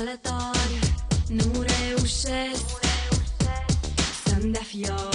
celetori, nu reușesc să-mi dea fior.